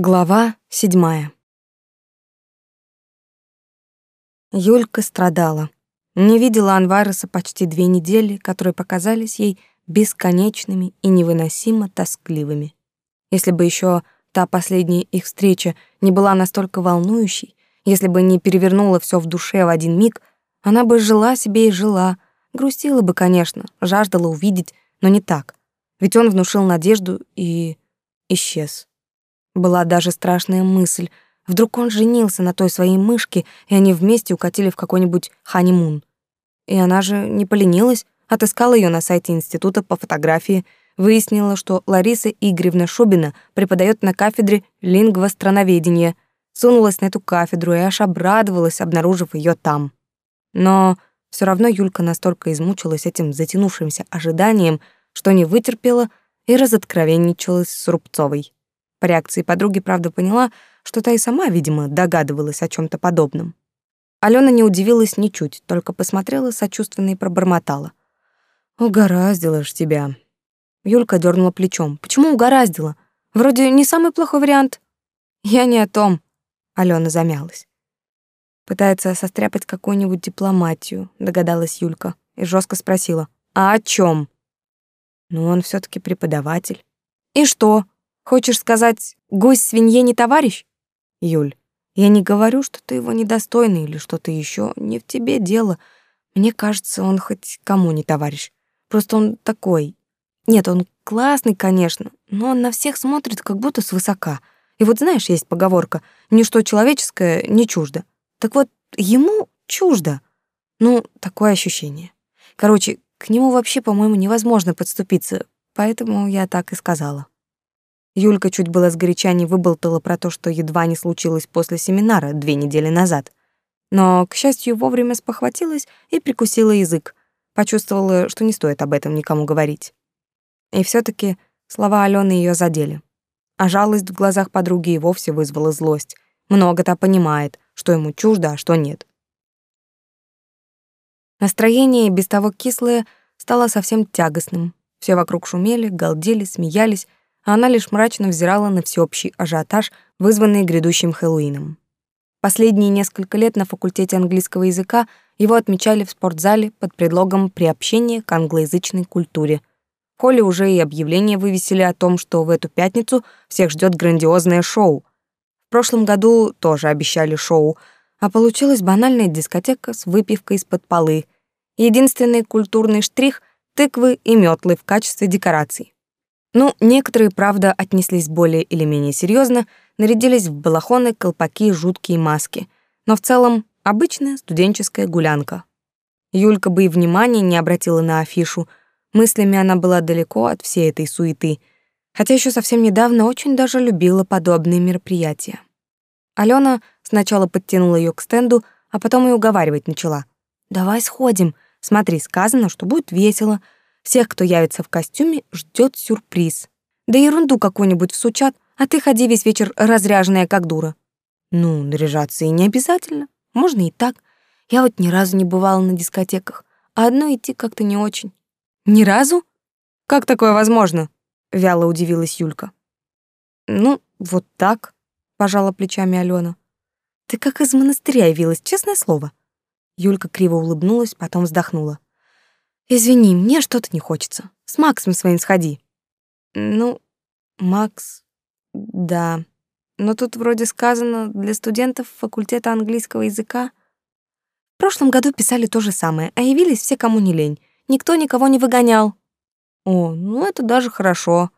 Глава седьмая. Юлька страдала. Не видела Анвареса почти две недели, которые показались ей бесконечными и невыносимо тоскливыми. Если бы еще та последняя их встреча не была настолько волнующей, если бы не перевернула все в душе в один миг, она бы жила себе и жила, грустила бы, конечно, жаждала увидеть, но не так. Ведь он внушил надежду и исчез. Была даже страшная мысль. Вдруг он женился на той своей мышке, и они вместе укатили в какой-нибудь ханимун. И она же не поленилась, отыскала ее на сайте института по фотографии, выяснила, что Лариса Игоревна Шубина преподает на кафедре лингвостроноведения, сунулась на эту кафедру и аж обрадовалась, обнаружив ее там. Но все равно Юлька настолько измучилась этим затянувшимся ожиданием, что не вытерпела и разоткровенничалась с Рубцовой. По реакции подруги, правда, поняла, что та и сама, видимо, догадывалась о чем то подобном. Алена не удивилась ничуть, только посмотрела сочувственно и пробормотала. «Угораздило ж тебя». Юлька дернула плечом. «Почему угораздило? Вроде не самый плохой вариант». «Я не о том», — Алена замялась. Пытается состряпать какую-нибудь дипломатию, догадалась Юлька и жестко спросила. «А о чем? «Ну, он все таки преподаватель». «И что?» Хочешь сказать, гость свинье не товарищ? Юль, я не говорю, что ты его недостойный или что-то еще. Не в тебе дело. Мне кажется, он хоть кому не товарищ. Просто он такой. Нет, он классный, конечно, но он на всех смотрит как будто свысока. И вот знаешь, есть поговорка «ничто человеческое не чуждо». Так вот, ему чуждо. Ну, такое ощущение. Короче, к нему вообще, по-моему, невозможно подступиться, поэтому я так и сказала. Юлька чуть было сгоряча не выболтала про то, что едва не случилось после семинара две недели назад. Но, к счастью, вовремя спохватилась и прикусила язык. Почувствовала, что не стоит об этом никому говорить. И все таки слова Алены ее задели. А жалость в глазах подруги и вовсе вызвала злость. Много-то понимает, что ему чуждо, а что нет. Настроение, без того кислое, стало совсем тягостным. Все вокруг шумели, галдели, смеялись, а она лишь мрачно взирала на всеобщий ажиотаж, вызванный грядущим Хэллоуином. Последние несколько лет на факультете английского языка его отмечали в спортзале под предлогом приобщения к англоязычной культуре. В холле уже и объявление вывесили о том, что в эту пятницу всех ждет грандиозное шоу. В прошлом году тоже обещали шоу, а получилась банальная дискотека с выпивкой из-под полы. Единственный культурный штрих — тыквы и метлы в качестве декораций. Ну, некоторые, правда, отнеслись более или менее серьезно, нарядились в балахоны, колпаки, жуткие маски. Но в целом обычная студенческая гулянка. Юлька бы и внимания не обратила на афишу. Мыслями она была далеко от всей этой суеты, хотя еще совсем недавно очень даже любила подобные мероприятия. Алена сначала подтянула ее к стенду, а потом и уговаривать начала. «Давай сходим. Смотри, сказано, что будет весело. Всех, кто явится в костюме, ждет сюрприз. Да ерунду какую-нибудь всучат, а ты ходи весь вечер разряженная, как дура. Ну, наряжаться и не обязательно. Можно и так. Я вот ни разу не бывала на дискотеках, а одно идти как-то не очень. Ни разу? Как такое возможно? Вяло удивилась Юлька. Ну, вот так, пожала плечами Алена. Ты как из монастыря явилась, честное слово. Юлька криво улыбнулась, потом вздохнула. Извини, мне что-то не хочется. С Максом своим сходи. Ну, Макс, да. Но тут вроде сказано для студентов факультета английского языка. В прошлом году писали то же самое, а явились все, кому не лень. Никто никого не выгонял. О, ну это даже хорошо.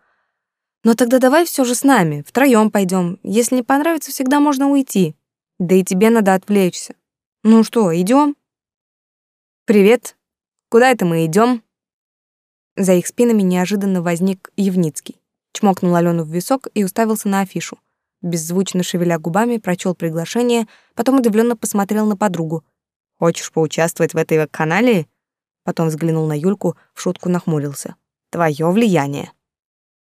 Но тогда давай все же с нами, втроем пойдем. Если не понравится, всегда можно уйти. Да и тебе надо отвлечься. Ну что, идем? Привет, Куда это мы идем? За их спинами неожиданно возник Евницкий. Чмокнул Алену в висок и уставился на афишу. Беззвучно шевеля губами, прочел приглашение, потом удивленно посмотрел на подругу. «Хочешь поучаствовать в этой канале?» Потом взглянул на Юльку, в шутку нахмурился. «Твое влияние».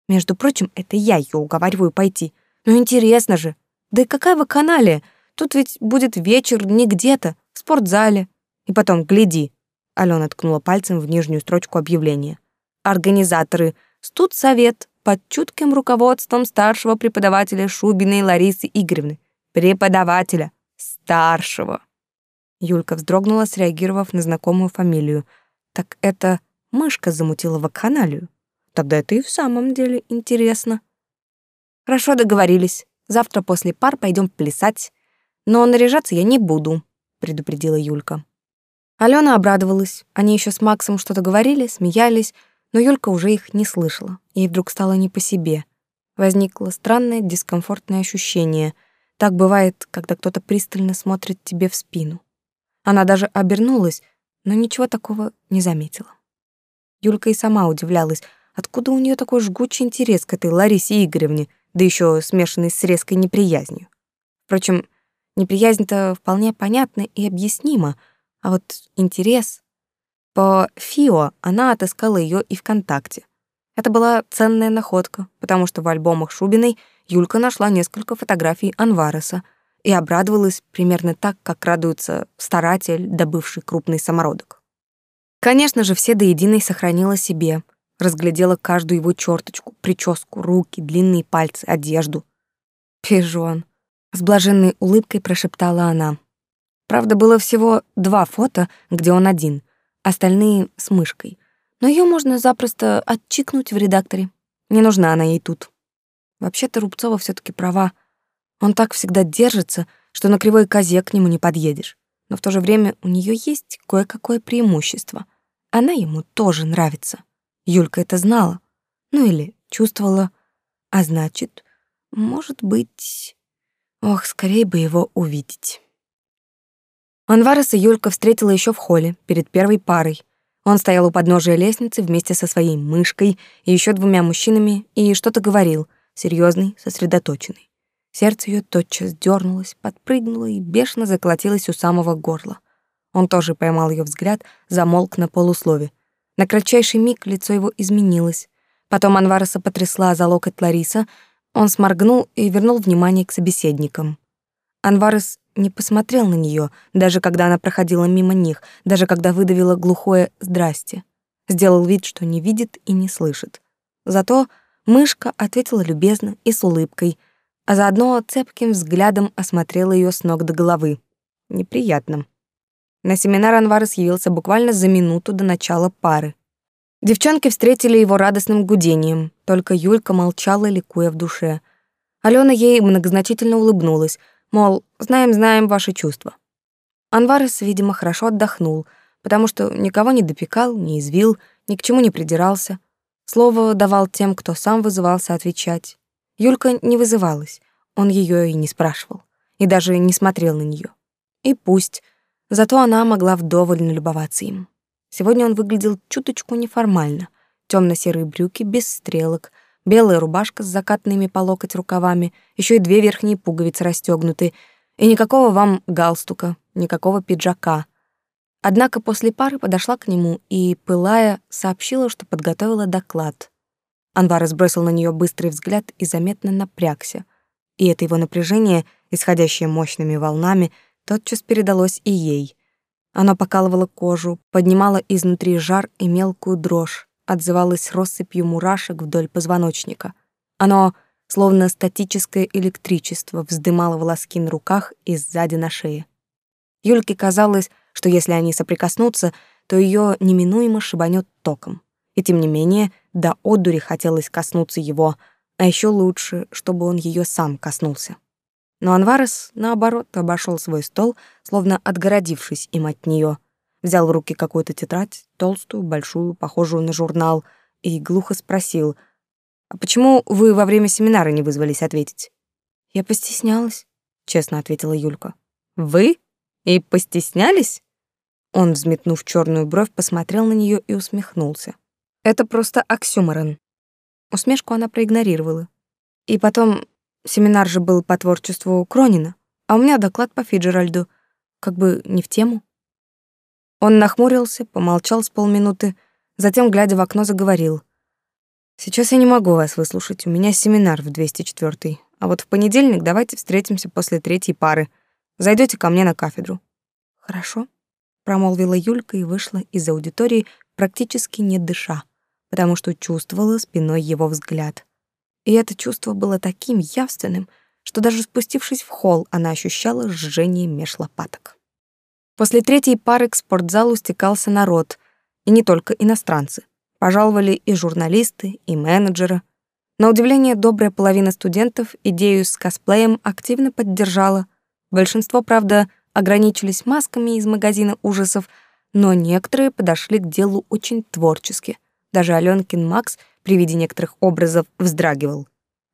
«Между прочим, это я ее уговариваю пойти. Ну интересно же. Да и какая вы канале? Тут ведь будет вечер не где-то, в спортзале. И потом, гляди, Алена ткнула пальцем в нижнюю строчку объявления. Организаторы. Студсовет. под чутким руководством старшего преподавателя Шубиной Ларисы Игоревны. Преподавателя. Старшего. Юлька вздрогнула, среагировав на знакомую фамилию. Так это мышка замутила вакханалию. Тогда это и в самом деле интересно. Хорошо договорились. Завтра после пар пойдем плясать. Но наряжаться я не буду, предупредила Юлька. Алена обрадовалась. Они еще с Максом что-то говорили, смеялись, но Юлька уже их не слышала. Ей вдруг стало не по себе. Возникло странное дискомфортное ощущение. Так бывает, когда кто-то пристально смотрит тебе в спину. Она даже обернулась, но ничего такого не заметила. Юлька и сама удивлялась, откуда у нее такой жгучий интерес к этой Ларисе Игоревне, да еще смешанный с резкой неприязнью. Впрочем, неприязнь-то вполне понятна и объяснима, а вот интерес... По ФИО она отыскала ее и ВКонтакте. Это была ценная находка, потому что в альбомах Шубиной Юлька нашла несколько фотографий Анвареса и обрадовалась примерно так, как радуется старатель, добывший крупный самородок. Конечно же, все до единой сохранила себе, разглядела каждую его черточку, прическу, руки, длинные пальцы, одежду. «Пижон», — с блаженной улыбкой прошептала она. Правда, было всего два фото, где он один, остальные — с мышкой. Но ее можно запросто отчикнуть в редакторе. Не нужна она ей тут. Вообще-то Рубцова все таки права. Он так всегда держится, что на кривой козе к нему не подъедешь. Но в то же время у нее есть кое-какое преимущество. Она ему тоже нравится. Юлька это знала. Ну или чувствовала. А значит, может быть... Ох, скорее бы его увидеть. Анварес и Юлька встретила еще в холле, перед первой парой. Он стоял у подножия лестницы вместе со своей мышкой и еще двумя мужчинами и что-то говорил, серьезный, сосредоточенный. Сердце ее тотчас дернулось, подпрыгнуло и бешено заколотилось у самого горла. Он тоже поймал ее взгляд, замолк на полуслове. На кратчайший миг лицо его изменилось. Потом Анвареса потрясла за локоть Лариса, он сморгнул и вернул внимание к собеседникам. Анварес не посмотрел на нее, даже когда она проходила мимо них, даже когда выдавила глухое «здрасте». Сделал вид, что не видит и не слышит. Зато мышка ответила любезно и с улыбкой, а заодно цепким взглядом осмотрела ее с ног до головы. Неприятно. На семинар Анварес явился буквально за минуту до начала пары. Девчонки встретили его радостным гудением, только Юлька молчала, ликуя в душе. Алена ей многозначительно улыбнулась — Мол, знаем-знаем ваши чувства. Анварес, видимо, хорошо отдохнул, потому что никого не допекал, не извил, ни к чему не придирался. Слово давал тем, кто сам вызывался отвечать. Юлька не вызывалась, он ее и не спрашивал, и даже не смотрел на нее. И пусть, зато она могла вдоволь налюбоваться им. Сегодня он выглядел чуточку неформально. темно серые брюки без стрелок — белая рубашка с закатанными по локоть рукавами, еще и две верхние пуговицы расстегнуты, и никакого вам галстука, никакого пиджака. Однако после пары подошла к нему и, пылая, сообщила, что подготовила доклад. Анвар сбросил на нее быстрый взгляд и заметно напрягся. И это его напряжение, исходящее мощными волнами, тотчас передалось и ей. Оно покалывало кожу, поднимало изнутри жар и мелкую дрожь отзывалось россыпью мурашек вдоль позвоночника. Оно, словно статическое электричество, вздымало волоски на руках и сзади на шее. Юльке казалось, что если они соприкоснутся, то ее неминуемо шибанет током. И тем не менее, до одури хотелось коснуться его, а еще лучше, чтобы он ее сам коснулся. Но Анварес, наоборот, обошел свой стол, словно отгородившись им от нее взял в руки какую-то тетрадь, толстую, большую, похожую на журнал, и глухо спросил, «А почему вы во время семинара не вызвались ответить?» «Я постеснялась», — честно ответила Юлька. «Вы? И постеснялись?» Он, взметнув черную бровь, посмотрел на нее и усмехнулся. «Это просто оксюморон». Усмешку она проигнорировала. И потом, семинар же был по творчеству Кронина, а у меня доклад по Фиджеральду, как бы не в тему. Он нахмурился, помолчал с полминуты, затем, глядя в окно, заговорил. «Сейчас я не могу вас выслушать, у меня семинар в 204 а вот в понедельник давайте встретимся после третьей пары. Зайдете ко мне на кафедру». «Хорошо», — промолвила Юлька и вышла из аудитории, практически не дыша, потому что чувствовала спиной его взгляд. И это чувство было таким явственным, что даже спустившись в холл, она ощущала жжение меж лопаток. После третьей пары к спортзалу стекался народ, и не только иностранцы. Пожаловали и журналисты, и менеджеры. На удивление, добрая половина студентов идею с косплеем активно поддержала. Большинство, правда, ограничились масками из магазина ужасов, но некоторые подошли к делу очень творчески. Даже Алёнкин Макс при виде некоторых образов вздрагивал.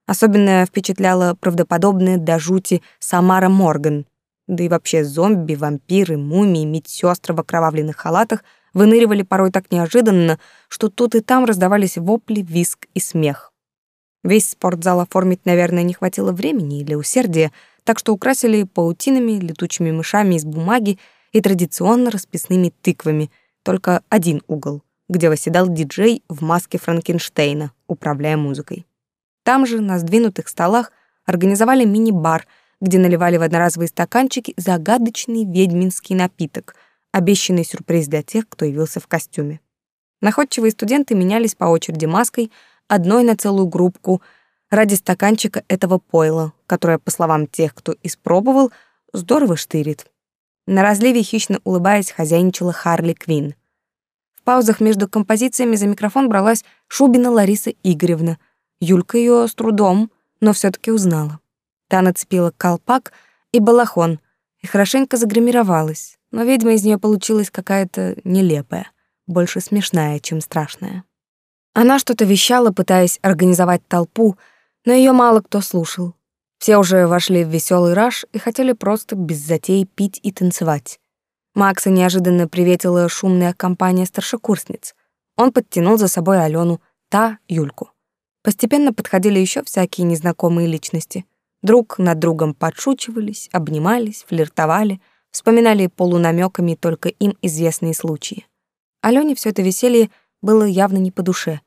Особенно впечатляла правдоподобная до жути Самара Морган. Да и вообще зомби, вампиры, мумии, медсёстры в окровавленных халатах выныривали порой так неожиданно, что тут и там раздавались вопли, визг и смех. Весь спортзал оформить, наверное, не хватило времени или усердия, так что украсили паутинами, летучими мышами из бумаги и традиционно расписными тыквами, только один угол, где восседал диджей в маске Франкенштейна, управляя музыкой. Там же, на сдвинутых столах, организовали мини-бар, где наливали в одноразовые стаканчики загадочный ведьминский напиток, обещанный сюрприз для тех, кто явился в костюме. Находчивые студенты менялись по очереди маской, одной на целую группку, ради стаканчика этого пойла, которое, по словам тех, кто испробовал, здорово штырит. На разливе хищно улыбаясь хозяйничала Харли Квин. В паузах между композициями за микрофон бралась Шубина Лариса Игоревна. Юлька ее с трудом, но все таки узнала. Та нацепила колпак и балахон и хорошенько загримировалась, но ведьма из нее получилась какая-то нелепая, больше смешная, чем страшная. Она что-то вещала, пытаясь организовать толпу, но ее мало кто слушал. Все уже вошли в веселый раж и хотели просто без затей пить и танцевать. Макса неожиданно приветила шумная компания старшекурсниц. Он подтянул за собой Алену, та — Юльку. Постепенно подходили еще всякие незнакомые личности. Друг над другом подшучивались, обнимались, флиртовали, вспоминали полунамеками только им известные случаи. Алене все это веселье было явно не по душе.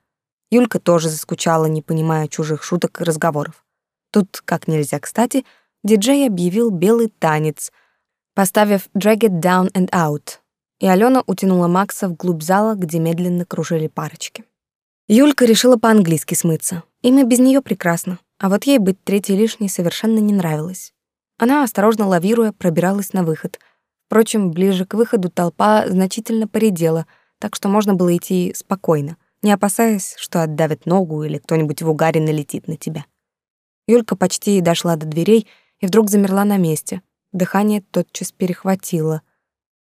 Юлька тоже заскучала, не понимая чужих шуток и разговоров. Тут, как нельзя кстати, диджей объявил белый танец, поставив «Drag it down and out», и Алена утянула Макса вглубь зала, где медленно кружили парочки. Юлька решила по-английски смыться. Имя без нее прекрасно, а вот ей быть третьей лишней совершенно не нравилось. Она, осторожно лавируя, пробиралась на выход. Впрочем, ближе к выходу толпа значительно поредела — так что можно было идти спокойно, не опасаясь, что отдавит ногу или кто-нибудь в угаре налетит на тебя. Юлька почти дошла до дверей и вдруг замерла на месте. Дыхание тотчас перехватило.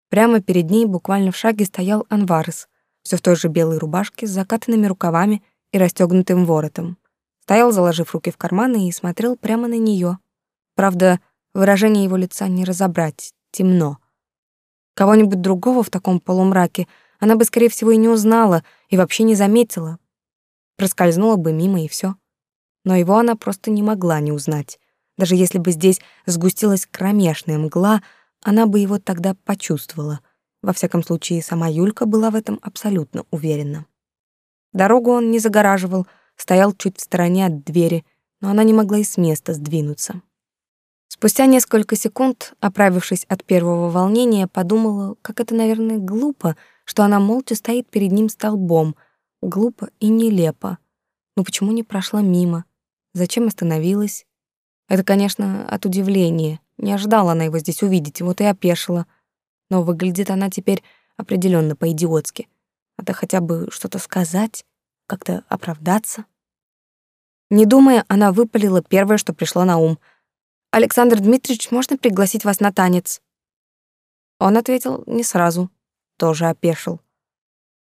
Прямо перед ней, буквально в шаге, стоял Анварес, все в той же белой рубашке с закатанными рукавами и расстегнутым воротом. Стоял, заложив руки в карманы, и смотрел прямо на нее. Правда, выражение его лица не разобрать, темно. Кого-нибудь другого в таком полумраке — она бы, скорее всего, и не узнала, и вообще не заметила. Проскользнула бы мимо, и все. Но его она просто не могла не узнать. Даже если бы здесь сгустилась кромешная мгла, она бы его тогда почувствовала. Во всяком случае, сама Юлька была в этом абсолютно уверена. Дорогу он не загораживал, стоял чуть в стороне от двери, но она не могла и с места сдвинуться. Спустя несколько секунд, оправившись от первого волнения, подумала, как это, наверное, глупо — что она молча стоит перед ним столбом, глупо и нелепо. Но почему не прошла мимо? Зачем остановилась? Это, конечно, от удивления. Не ожидала она его здесь увидеть, вот и опешила. Но выглядит она теперь определенно по-идиотски. Надо хотя бы что-то сказать, как-то оправдаться. Не думая, она выпалила первое, что пришло на ум. «Александр Дмитриевич, можно пригласить вас на танец?» Он ответил не сразу тоже опешил.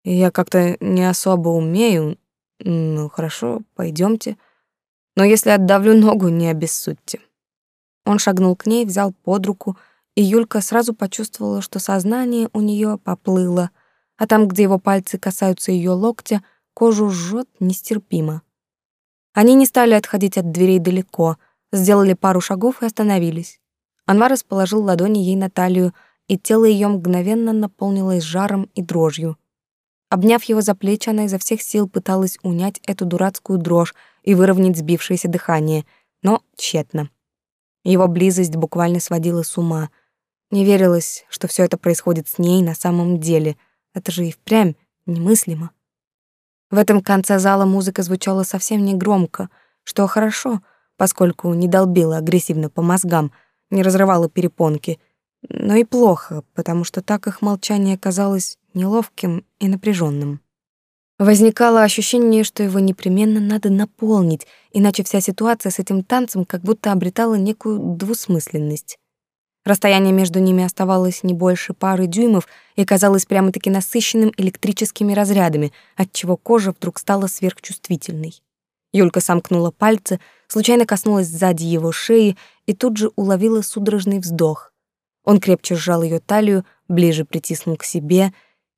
Я как-то не особо умею. Ну, хорошо, пойдемте. Но если отдавлю ногу, не обессудьте. Он шагнул к ней, взял под руку, и Юлька сразу почувствовала, что сознание у нее поплыло, а там, где его пальцы касаются ее локтя, кожу жжет нестерпимо. Они не стали отходить от дверей далеко, сделали пару шагов и остановились. Анвар расположил ладони ей на талию, и тело ее мгновенно наполнилось жаром и дрожью. Обняв его за плечи, она изо всех сил пыталась унять эту дурацкую дрожь и выровнять сбившееся дыхание, но тщетно. Его близость буквально сводила с ума. Не верилось, что все это происходит с ней на самом деле. Это же и впрямь немыслимо. В этом конце зала музыка звучала совсем не громко. что хорошо, поскольку не долбила агрессивно по мозгам, не разрывала перепонки, но и плохо, потому что так их молчание казалось неловким и напряженным. Возникало ощущение, что его непременно надо наполнить, иначе вся ситуация с этим танцем как будто обретала некую двусмысленность. Расстояние между ними оставалось не больше пары дюймов и казалось прямо-таки насыщенным электрическими разрядами, отчего кожа вдруг стала сверхчувствительной. Юлька сомкнула пальцы, случайно коснулась сзади его шеи и тут же уловила судорожный вздох. Он крепче сжал ее талию, ближе притиснул к себе,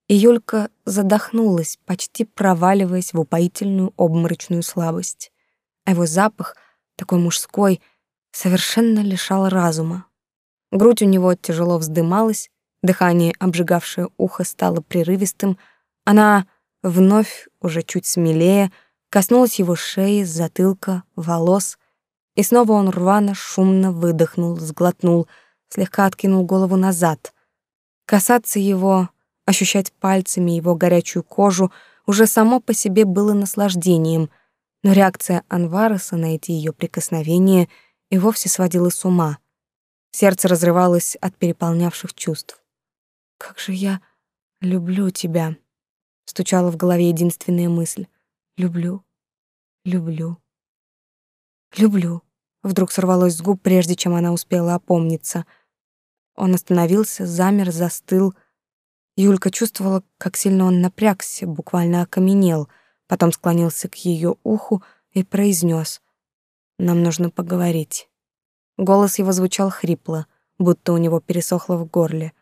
и Юлька задохнулась, почти проваливаясь в упоительную обморочную слабость. А его запах, такой мужской, совершенно лишал разума. Грудь у него тяжело вздымалась, дыхание, обжигавшее ухо, стало прерывистым. Она вновь, уже чуть смелее, коснулась его шеи, затылка, волос, и снова он рвано, шумно выдохнул, сглотнул, слегка откинул голову назад. Касаться его, ощущать пальцами его горячую кожу уже само по себе было наслаждением, но реакция Анвареса на эти ее прикосновения и вовсе сводила с ума — Сердце разрывалось от переполнявших чувств. «Как же я люблю тебя!» — стучала в голове единственная мысль. «Люблю, люблю, люблю!» Вдруг сорвалось с губ, прежде чем она успела опомниться. Он остановился, замер, застыл. Юлька чувствовала, как сильно он напрягся, буквально окаменел, потом склонился к ее уху и произнес: «Нам нужно поговорить». Голос его звучал хрипло, будто у него пересохло в горле.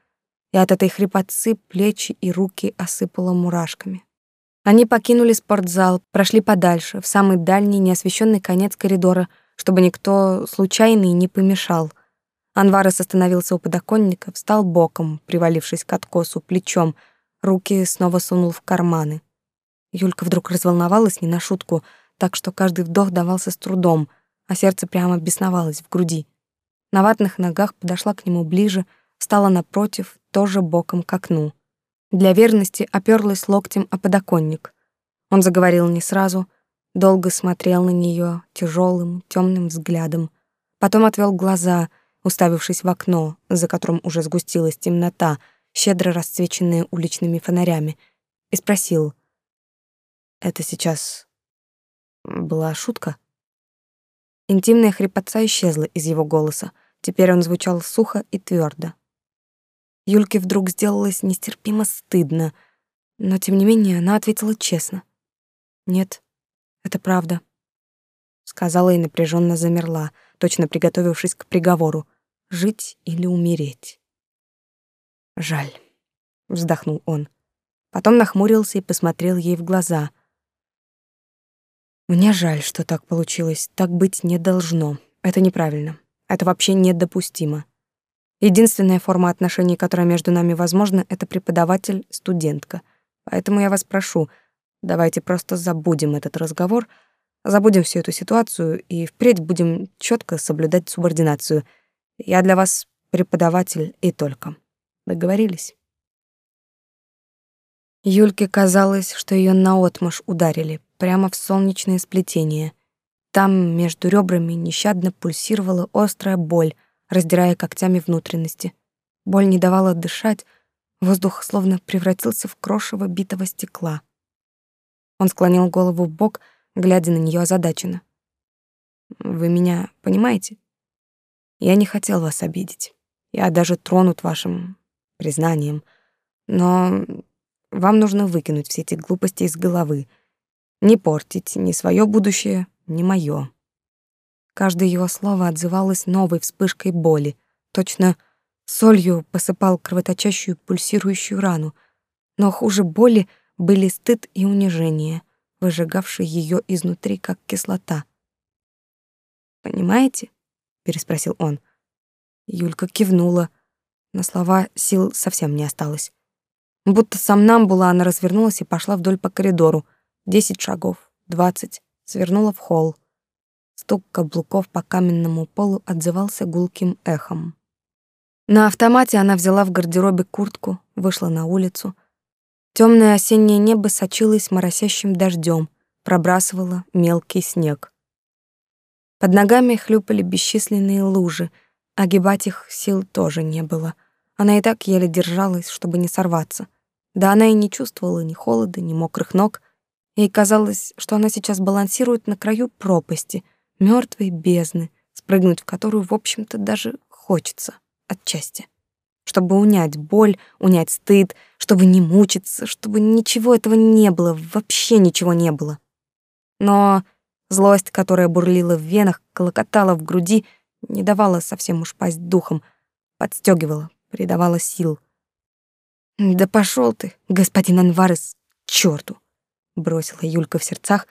И от этой хрипотцы плечи и руки осыпало мурашками. Они покинули спортзал, прошли подальше, в самый дальний неосвещенный конец коридора, чтобы никто случайный не помешал. Анварес остановился у подоконника, встал боком, привалившись к откосу плечом, руки снова сунул в карманы. Юлька вдруг разволновалась не на шутку, так что каждый вдох давался с трудом — а сердце прямо бесновалось в груди. На ватных ногах подошла к нему ближе, встала напротив, тоже боком к окну. Для верности оперлась локтем о подоконник. Он заговорил не сразу, долго смотрел на нее тяжелым, темным взглядом. Потом отвел глаза, уставившись в окно, за которым уже сгустилась темнота, щедро расцвеченная уличными фонарями, и спросил: "Это сейчас была шутка?" Интимная хрипотца исчезла из его голоса. Теперь он звучал сухо и твердо. Юльке вдруг сделалось нестерпимо стыдно, но тем не менее она ответила честно. «Нет, это правда», — сказала и напряженно замерла, точно приготовившись к приговору — жить или умереть. «Жаль», — вздохнул он. Потом нахмурился и посмотрел ей в глаза — мне жаль, что так получилось. Так быть не должно. Это неправильно. Это вообще недопустимо. Единственная форма отношений, которая между нами возможна, это преподаватель-студентка. Поэтому я вас прошу, давайте просто забудем этот разговор, забудем всю эту ситуацию и впредь будем четко соблюдать субординацию. Я для вас преподаватель и только. Договорились? Юльке казалось, что ее наотмашь ударили, прямо в солнечное сплетение. Там между ребрами нещадно пульсировала острая боль, раздирая когтями внутренности. Боль не давала дышать, воздух словно превратился в крошево битого стекла. Он склонил голову в бок, глядя на нее озадаченно. «Вы меня понимаете? Я не хотел вас обидеть. Я даже тронут вашим признанием. Но вам нужно выкинуть все эти глупости из головы — не портить ни свое будущее, ни мое. Каждое его слово отзывалось новой вспышкой боли, точно солью посыпал кровоточащую пульсирующую рану, но хуже боли были стыд и унижение, выжигавшие ее изнутри, как кислота. «Понимаете?» — переспросил он. Юлька кивнула. На слова сил совсем не осталось. Будто сам нам была, она развернулась и пошла вдоль по коридору, Десять шагов, двадцать, свернула в холл. Стук каблуков по каменному полу отзывался гулким эхом. На автомате она взяла в гардеробе куртку, вышла на улицу. Темное осеннее небо сочилось моросящим дождем, пробрасывало мелкий снег. Под ногами хлюпали бесчисленные лужи, огибать их сил тоже не было. Она и так еле держалась, чтобы не сорваться. Да она и не чувствовала ни холода, ни мокрых ног. Ей казалось, что она сейчас балансирует на краю пропасти, мертвой бездны, спрыгнуть в которую, в общем-то, даже хочется отчасти. Чтобы унять боль, унять стыд, чтобы не мучиться, чтобы ничего этого не было, вообще ничего не было. Но злость, которая бурлила в венах, колокотала в груди, не давала совсем уж пасть духом, подстегивала, придавала сил. «Да пошел ты, господин Анварес, к черту!» Бросила Юлька в сердцах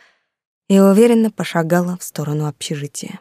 и уверенно пошагала в сторону общежития.